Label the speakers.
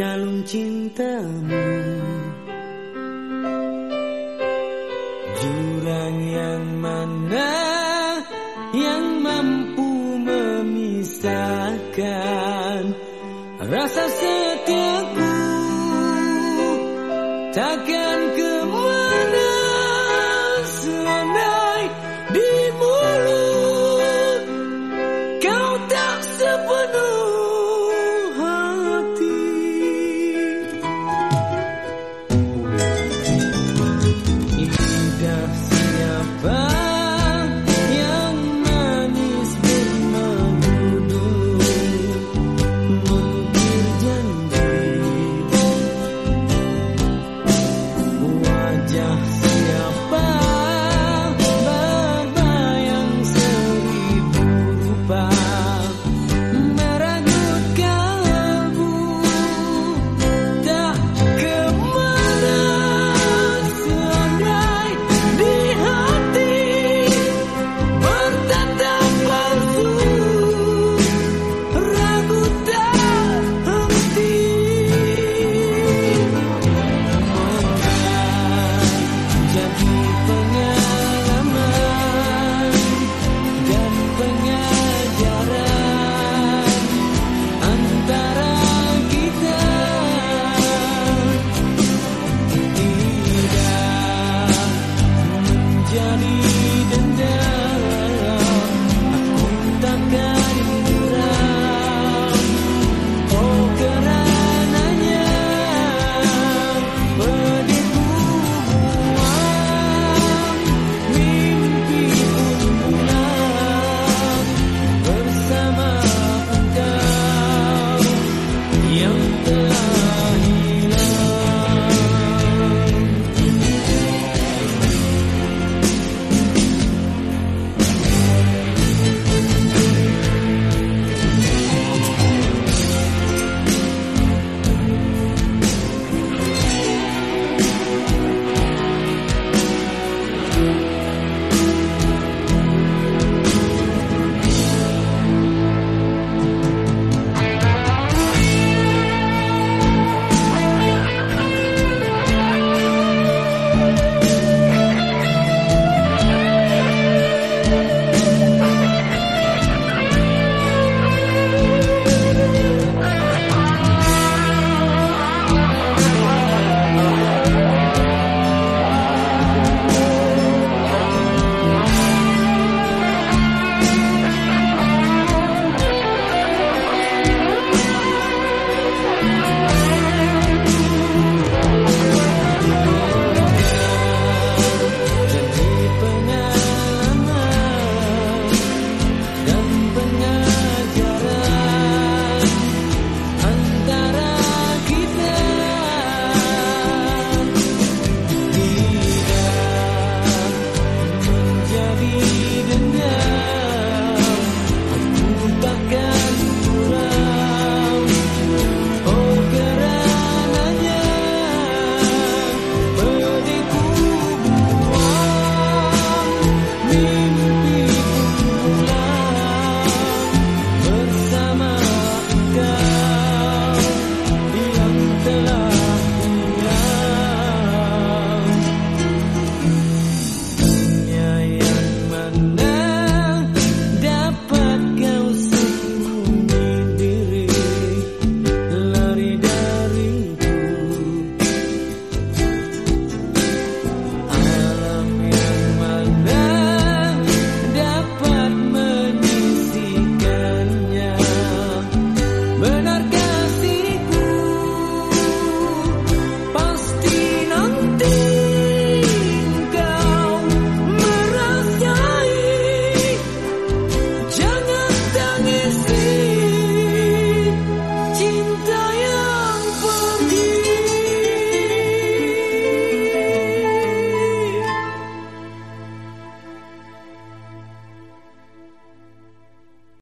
Speaker 1: kalung cintamu. Jurang yang mana yang mampu memisahkan rasa setiaku takkan kembali